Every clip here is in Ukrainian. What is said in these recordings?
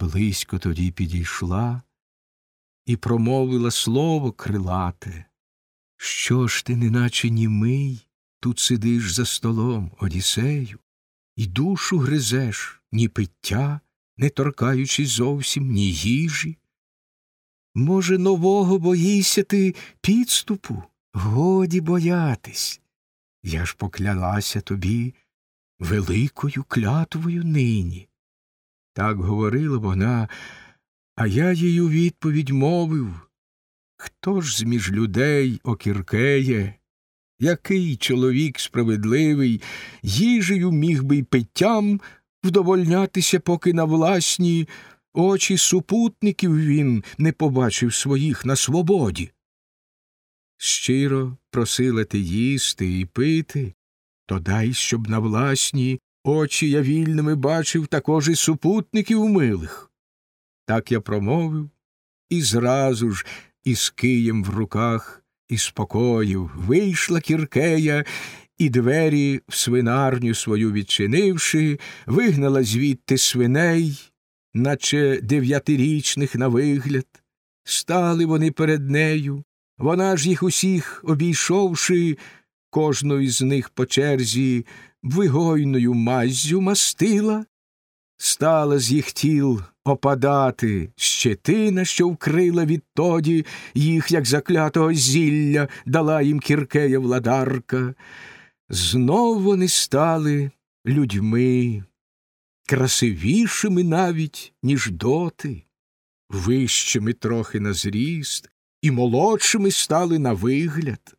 Близько тоді підійшла і промовила слово крилате. Що ж ти, неначе німий, тут сидиш за столом, Одіссею, і душу гризеш ні пиття, не торкаючись зовсім ні їжі? Може, нового боїшся ти підступу? Годі боятись. Я ж поклялася тобі великою клятвою нині. Так говорила вона, а я їй у відповідь мовив Хто ж з між людей окіркеє? Який чоловік справедливий, їжею міг би й питтям вдовольнятися, поки на власні очі супутників він не побачив своїх на свободі? Щиро просила ти їсти і пити, то дай, щоб на власні очі я вільними бачив також і супутників милих. Так я промовив, і зразу ж із києм в руках і спокоїв вийшла кіркея, і двері в свинарню свою відчинивши, вигнала звідти свиней, наче дев'ятирічних на вигляд. Стали вони перед нею, вона ж їх усіх обійшовши, кожну із них по черзі вигойною маззю мастила, стала з їх тіл опадати щетина, що вкрила відтоді їх, як заклятого зілля, дала їм кіркея владарка. Знов вони стали людьми, красивішими навіть, ніж доти, вищими трохи на зріст, і молодшими стали на вигляд.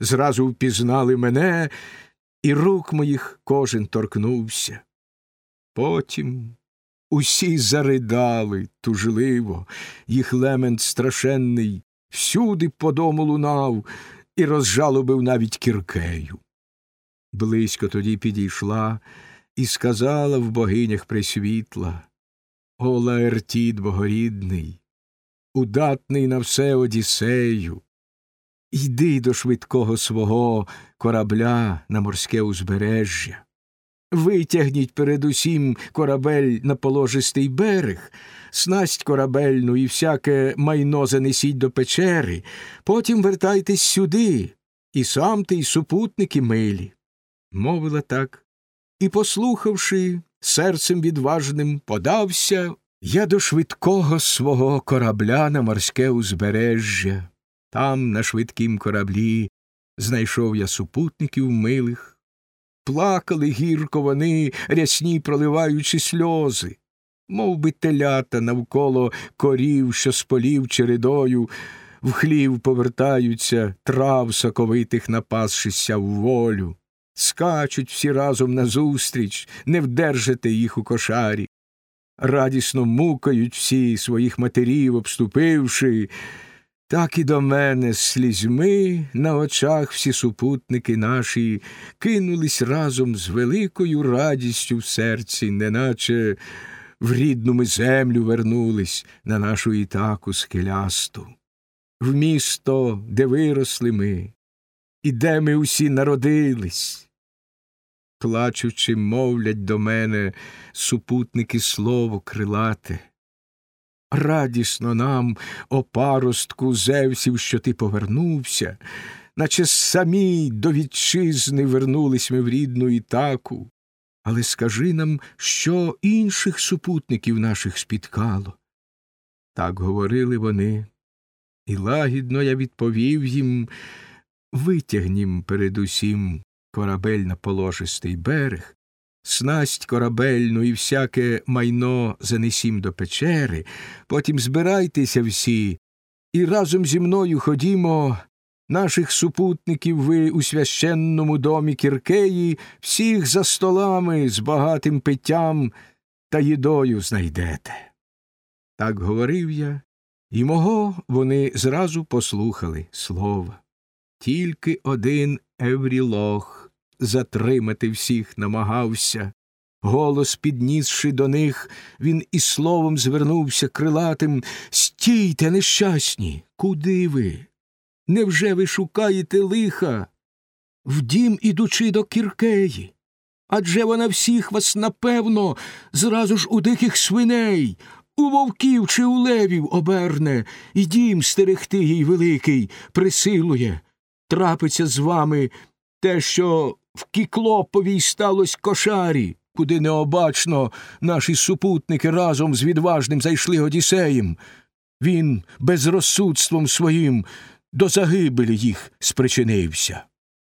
Зразу впізнали мене, і рук моїх кожен торкнувся. Потім усі заридали тужливо, їх лемент страшенний всюди по дому лунав і розжалобив навіть кіркею. Близько тоді підійшла і сказала в богинях присвітла О, Лаертід богорідний, удатний на все Одіссею, йди до швидкого свого корабля на морське узбережжя. Витягніть передусім корабель на положистий берег, снасть корабельну і всяке майно занесіть до печери, потім вертайтесь сюди, і сам ти, і супутники милі. Мовила так, і, послухавши, серцем відважним подався я до швидкого свого корабля на морське узбережжя. Там, на швидкім кораблі, знайшов я супутників милих. Плакали гірко вони, рясні проливаючи сльози, Мов би телята навколо корів, що з полів чередою, в хлів повертаються, трав соковитих напасшися в волю, скачуть всі разом назустріч, не вдержати їх у кошарі, радісно мукають всі своїх матерів, обступивши. Так і до мене з слізьми на очах всі супутники наші кинулись разом з великою радістю в серці, неначе в рідну ми землю вернулись на нашу ітаку скелясту, в місто, де виросли ми, і де ми усі народились. Плачучи, мовлять до мене супутники слово крилате. Радісно нам, о паростку Зевсів, що ти повернувся, наче самі до вітчизни вернулись ми в рідну Ітаку. Але скажи нам, що інших супутників наших спіткало. Так говорили вони, і лагідно я відповів їм витягнім передусім корабель на положистий берег, снасть корабельну і всяке майно занесім до печери, потім збирайтеся всі, і разом зі мною ходімо. Наших супутників ви у священному домі Кіркеї всіх за столами з багатим питтям та їдою знайдете. Так говорив я, і мого вони зразу послухали слова. Тільки один Еврілох затримати всіх намагався. Голос піднісши до них, він і словом звернувся крилатим Стійте, нещасні, куди ви? Невже ви шукаєте лиха? В дім ідучи до кіркеї? Адже вона всіх вас, напевно, зразу ж у диких свиней, у вовків чи у левів оберне, і дім стерегти їй великий присилує. Трапиться з вами те, що в Кіклоповій сталось кошарі, куди необачно наші супутники разом з відважним зайшли Одіссеєм. Він безрозсудством своїм до загибелі їх спричинився.